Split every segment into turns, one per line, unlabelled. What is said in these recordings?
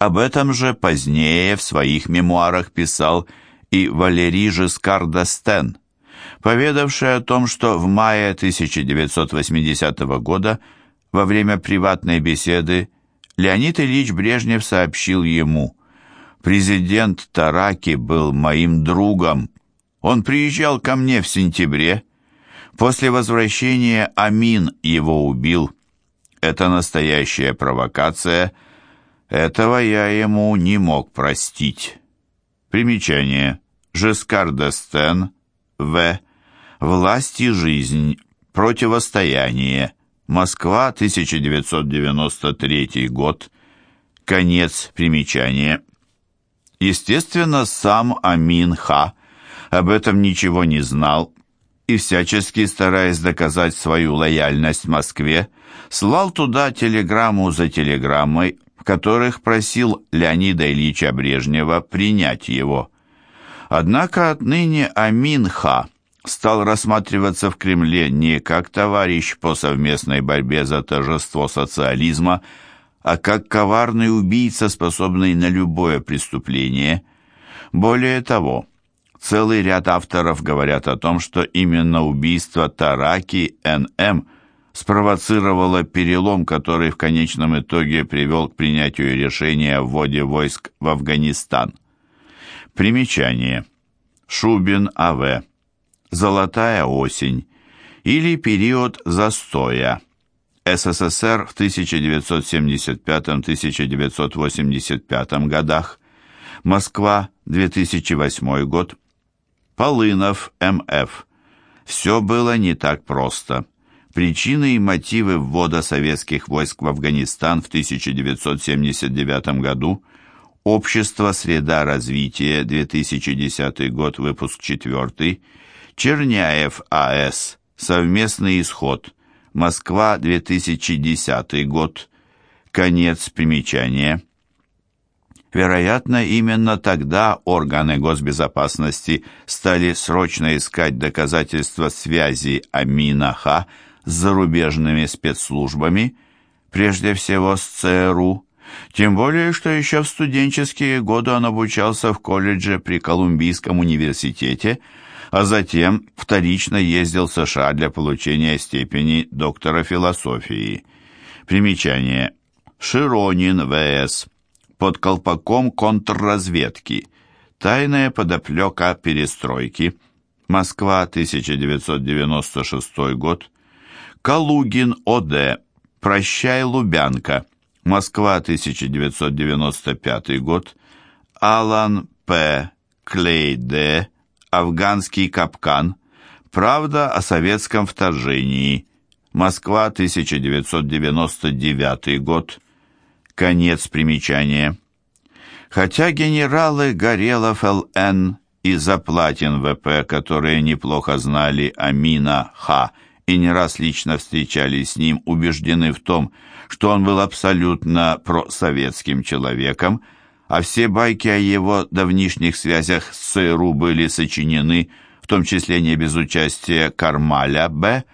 Об этом же позднее в своих мемуарах писал и Валерий Жескар d'Естен, поведавший о том, что в мае 1980 года во время приватной беседы Леонид Ильич Брежнев сообщил ему «Президент Тараки был моим другом. Он приезжал ко мне в сентябре. После возвращения Амин его убил. Это настоящая провокация. Этого я ему не мог простить». Примечание. Жескар Дестен, В. «Власть и жизнь. Противостояние». Москва, 1993 год. Конец примечания. Естественно, сам Амин Ха об этом ничего не знал и, всячески стараясь доказать свою лояльность Москве, слал туда телеграмму за телеграммой, которых просил Леонида Ильича Брежнева принять его. Однако отныне Амин Ха стал рассматриваться в Кремле не как товарищ по совместной борьбе за торжество социализма, а как коварный убийца, способный на любое преступление. Более того, целый ряд авторов говорят о том, что именно убийство Тараки Н.М. спровоцировало перелом, который в конечном итоге привел к принятию решения о вводе войск в Афганистан. Примечание. Шубин А.В. «Золотая осень» или период застоя. СССР в 1975-1985 годах. Москва, 2008 год. Полынов, М.Ф. Все было не так просто. Причины и мотивы ввода советских войск в Афганистан в 1979 году Общество «Среда развития», 2010 год, выпуск 4, Черняев А.С. Совместный исход. Москва, 2010 год. Конец примечания. Вероятно, именно тогда органы госбезопасности стали срочно искать доказательства связи Амина Ха с зарубежными спецслужбами, прежде всего с ЦРУ, тем более, что еще в студенческие годы он обучался в колледже при Колумбийском университете, а затем вторично ездил в США для получения степени доктора философии. Примечание. Широнин В.С. Под колпаком контрразведки. Тайная подоплека перестройки. Москва, 1996 год. Калугин О.Д. «Прощай, Лубянка». Москва, 1995 год. Алан П. Клей Д. Афганский капкан. Правда о советском вторжении. Москва, 1999 год. Конец примечания. Хотя генералы Горелов Л.Н. и Заплатин В.П., которые неплохо знали Амина Х., и не раз лично встречались с ним, убеждены в том, что он был абсолютно просоветским человеком, а все байки о его давнишних связях с ЦРУ были сочинены, в том числе не без участия Кармаля Б.,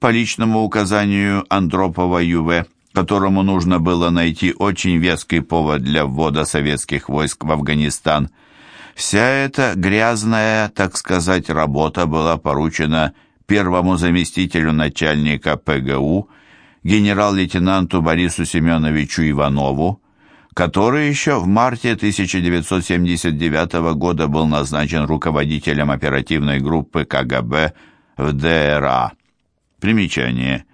по личному указанию Андропова Ю.В., которому нужно было найти очень веский повод для ввода советских войск в Афганистан. Вся эта грязная, так сказать, работа была поручена первому заместителю начальника ПГУ, генерал-лейтенанту Борису Семеновичу Иванову, который еще в марте 1979 года был назначен руководителем оперативной группы КГБ в ДРА. Примечание.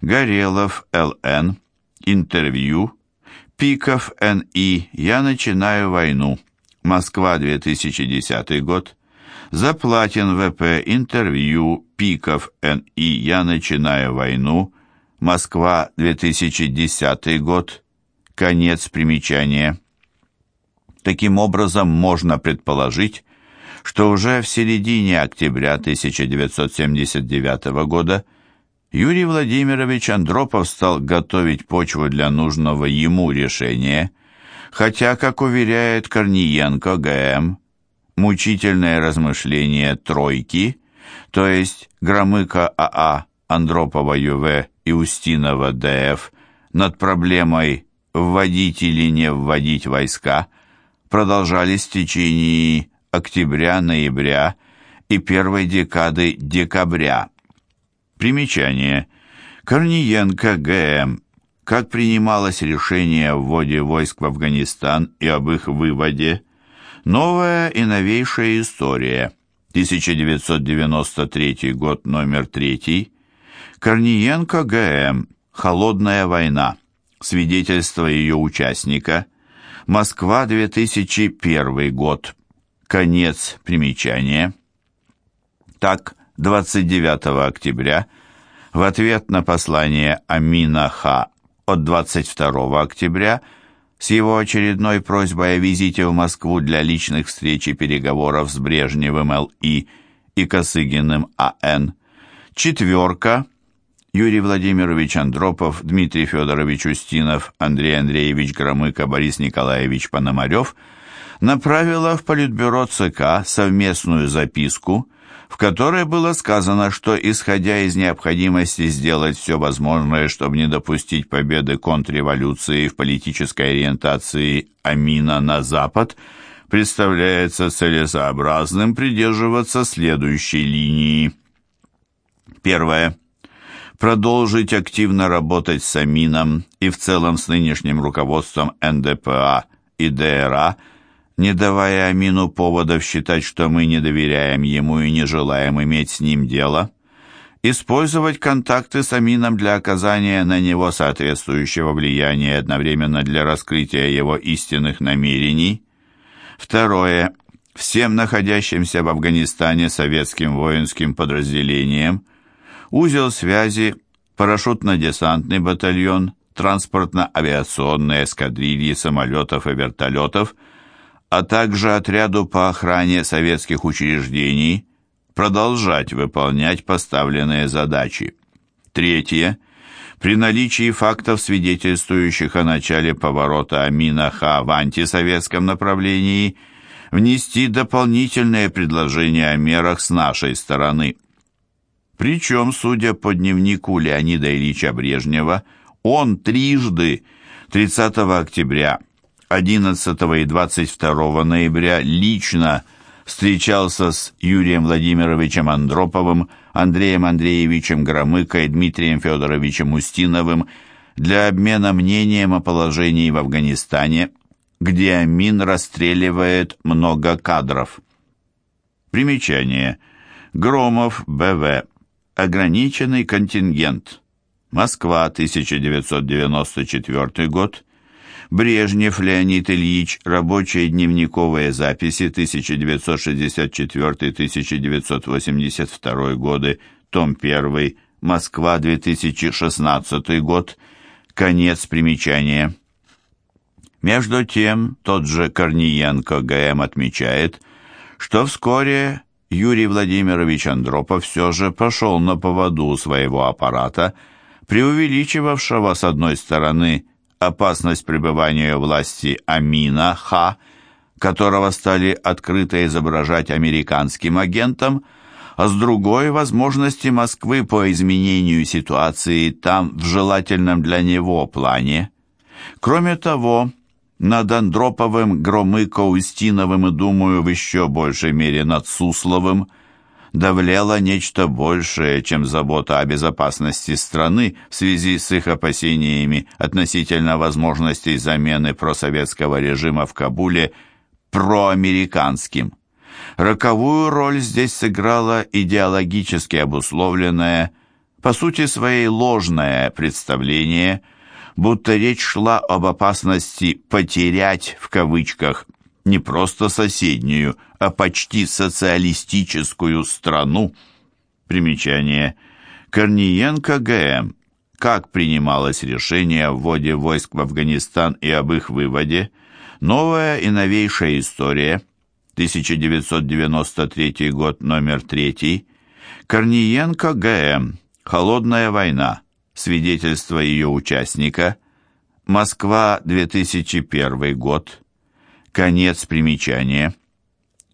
Горелов Л.Н. Интервью. Пиков Н.И. Я начинаю войну. Москва, 2010 год. Заплатин В.П. Интервью. Пиков Н.И. Я начинаю войну. Москва, 2010 год. Конец примечания. Таким образом, можно предположить, что уже в середине октября 1979 года Юрий Владимирович Андропов стал готовить почву для нужного ему решения, хотя, как уверяет Корниенко ГМ, мучительное размышление «тройки», то есть Громыка АА, Андропова ЮВ и Устинова ДФ над проблемой вводить или не вводить войска продолжались в течение октября-ноября и первой декады декабря. Примечание. Корниенко ГМ. Как принималось решение о вводе войск в Афганистан и об их выводе. Новая и новейшая история. 1993 год, номер 3. Корниенко ГМ. Холодная война. Свидетельство ее участника. Москва, 2001 год. Конец примечания. Так, 29 октября, в ответ на послание Амина Ха от 22 октября с его очередной просьбой о визите в Москву для личных встреч и переговоров с Брежневым Л.И. и Косыгиным А.Н. Четверка. Юрий Владимирович Андропов, Дмитрий Федорович Устинов, Андрей Андреевич Громыко, Борис Николаевич Пономарев направила в Политбюро ЦК совместную записку – в которой было сказано, что, исходя из необходимости сделать все возможное, чтобы не допустить победы контрреволюции в политической ориентации Амина на Запад, представляется целесообразным придерживаться следующей линии. Первое. Продолжить активно работать с Амином и в целом с нынешним руководством НДПА и ДРА – не давая Амину поводов считать, что мы не доверяем ему и не желаем иметь с ним дело, использовать контакты с Амином для оказания на него соответствующего влияния одновременно для раскрытия его истинных намерений. Второе. Всем находящимся в Афганистане советским воинским подразделениям узел связи, парашютно-десантный батальон, транспортно-авиационные эскадрильи самолетов и вертолетов – а также отряду по охране советских учреждений продолжать выполнять поставленные задачи. Третье. При наличии фактов, свидетельствующих о начале поворота Амина Ха в антисоветском направлении, внести дополнительные предложения о мерах с нашей стороны. Причем, судя по дневнику Леонида Ильича Брежнева, он трижды 30 октября 11 и 22 ноября лично встречался с Юрием Владимировичем Андроповым, Андреем Андреевичем Громыко и Дмитрием Федоровичем Устиновым для обмена мнением о положении в Афганистане, где Амин расстреливает много кадров. Примечание. Громов, Б.В. Ограниченный контингент. Москва, 1994 год. Брежнев Леонид Ильич, рабочие дневниковые записи 1964-1982 годы, том 1, Москва, 2016 год, конец примечания. Между тем, тот же Корниенко ГМ отмечает, что вскоре Юрий Владимирович Андропов все же пошел на поводу своего аппарата, преувеличивавшего, с одной стороны, опасность пребывания власти Амина Ха, которого стали открыто изображать американским агентом, а с другой – возможности Москвы по изменению ситуации там в желательном для него плане. Кроме того, над Андроповым, Громыко, Устиновым и, думаю, в еще большей мере над Сусловым – давлело нечто большее, чем забота о безопасности страны в связи с их опасениями относительно возможностей замены просоветского режима в Кабуле проамериканским. Роковую роль здесь сыграла идеологически обусловленное, по сути своей ложное представление, будто речь шла об опасности «потерять» в кавычках не просто соседнюю, а почти социалистическую страну. Примечание. Корниенко ГМ. Как принималось решение о вводе войск в Афганистан и об их выводе? Новая и новейшая история. 1993 год, номер 3. Корниенко ГМ. Холодная война. Свидетельство ее участника. Москва, 2001 год. Конец примечания.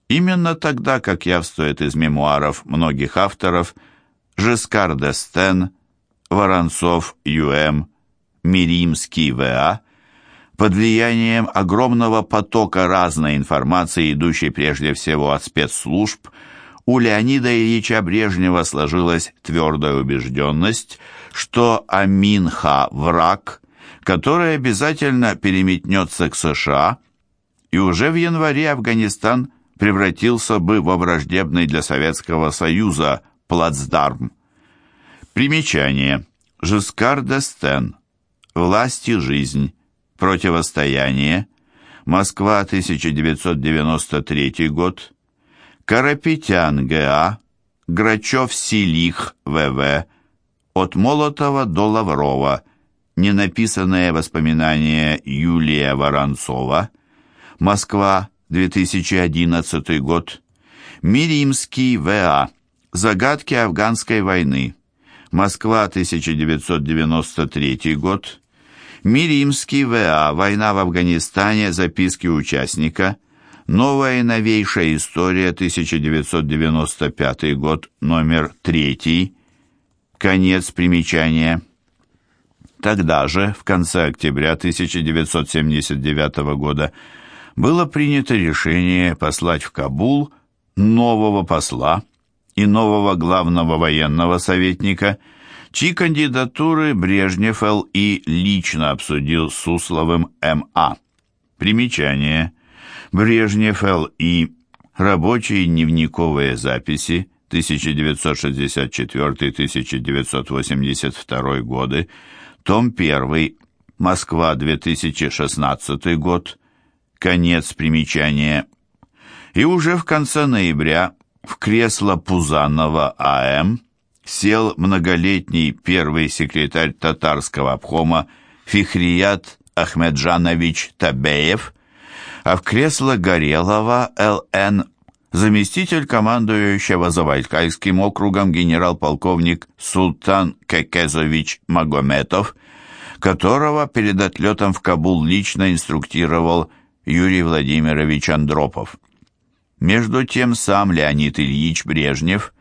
Именно тогда, как явствует из мемуаров многих авторов, Жескар де Стен, Воронцов Ю.М., Миримский В.А., под влиянием огромного потока разной информации, идущей прежде всего от спецслужб, у Леонида Ильича Брежнева сложилась твердая убежденность, что Аминха – враг, который обязательно переметнется к США, и уже в январе Афганистан превратился бы во враждебный для Советского Союза плацдарм. Примечание. Жескар Дестен. Власть и жизнь. Противостояние. Москва, 1993 год. Карапетян Г.А., Грачев Силих В.В., от Молотова до Лаврова, ненаписанное воспоминание Юлия Воронцова, Москва, 2011 год, Миримский В.А., Загадки афганской войны, Москва, 1993 год, Миримский В.А., Война в Афганистане, записки участника, Новая и новейшая история, 1995 год, номер 3, конец примечания. Тогда же, в конце октября 1979 года, было принято решение послать в Кабул нового посла и нового главного военного советника, чьи кандидатуры Брежнев Л.И. лично обсудил с Сусловым М.А. Примечание. Брежнев Л.И. Рабочие дневниковые записи 1964-1982 годы, том 1, Москва, 2016 год, конец примечания. И уже в конце ноября в кресло Пузанова А.М. сел многолетний первый секретарь татарского обкома Фихрият Ахмеджанович Табеев, а в кресло Горелова Л.Н. заместитель командующего Забайкальским округом генерал-полковник Султан Кекезович Магометов, которого перед отлетом в Кабул лично инструктировал Юрий Владимирович Андропов. Между тем сам Леонид Ильич Брежнев,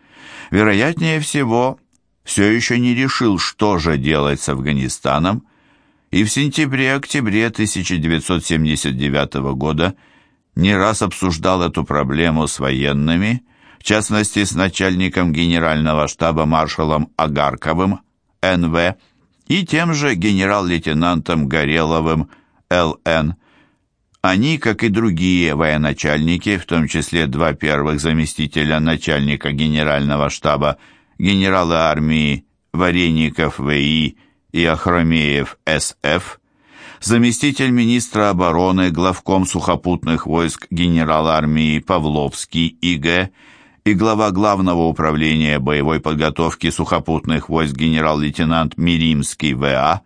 вероятнее всего, все еще не решил, что же делать с Афганистаном, и в сентябре-октябре 1979 года не раз обсуждал эту проблему с военными, в частности с начальником генерального штаба маршалом Агарковым НВ и тем же генерал-лейтенантом Гореловым ЛН. Они, как и другие военачальники, в том числе два первых заместителя начальника генерального штаба, генералы армии Вареников В.И и Ахромеев С.Ф., заместитель министра обороны, главком сухопутных войск генерал армии Павловский И.Г. и глава Главного управления боевой подготовки сухопутных войск генерал-лейтенант Миримский В.А.,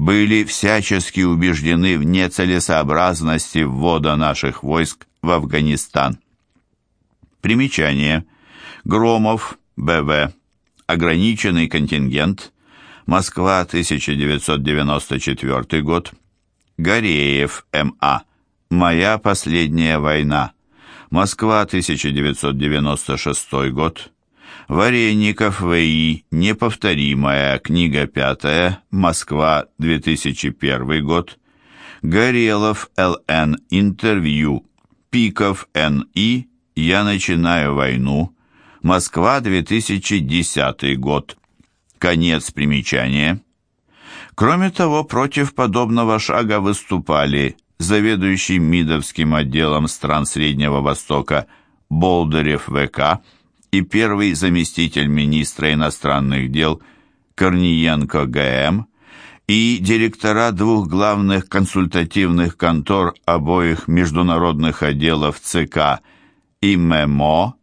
были всячески убеждены в нецелесообразности ввода наших войск в Афганистан. Примечание. Громов, Б.В. Ограниченный контингент. Москва, 1994 год. Гореев, М.А. «Моя последняя война». Москва, 1996 год. Вареников, В.И. «Неповторимая», книга пятая, Москва, 2001 год. Горелов, Л.Н. Интервью. Пиков, Н.И. «Я начинаю войну». Москва, 2010 год. Конец примечания. Кроме того, против подобного шага выступали заведующий МИДовским отделом стран Среднего Востока Болдырев ВК и первый заместитель министра иностранных дел Корниенко ГМ и директора двух главных консультативных контор обоих международных отделов ЦК и МЭМО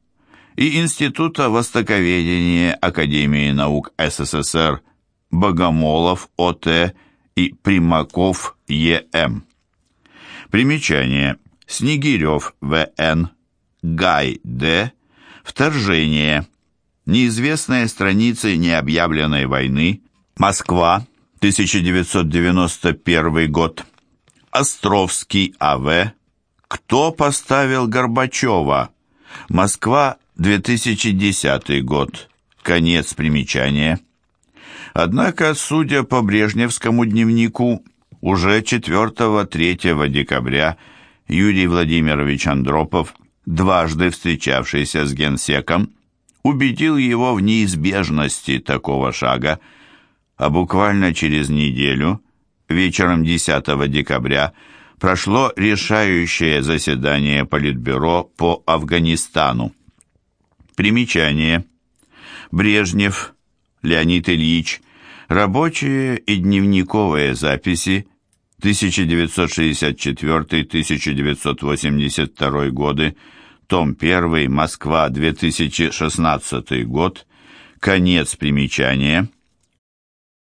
и Института Востоковедения Академии наук СССР Богомолов О.Т. и Примаков Е.М. Примечание. Снегирев В.Н. Гай Д. Вторжение. Неизвестные страницы необъявленной войны. Москва. 1991 год. Островский А.В. Кто поставил Горбачева? Москва. 2010 год. Конец примечания. Однако, судя по Брежневскому дневнику, Уже 4-3 декабря Юрий Владимирович Андропов, дважды встречавшийся с генсеком, убедил его в неизбежности такого шага, а буквально через неделю, вечером 10 декабря, прошло решающее заседание Политбюро по Афганистану. Примечание. Брежнев, Леонид Ильич, рабочие и дневниковые записи 1964-1982 годы, том 1, Москва, 2016 год, конец примечания.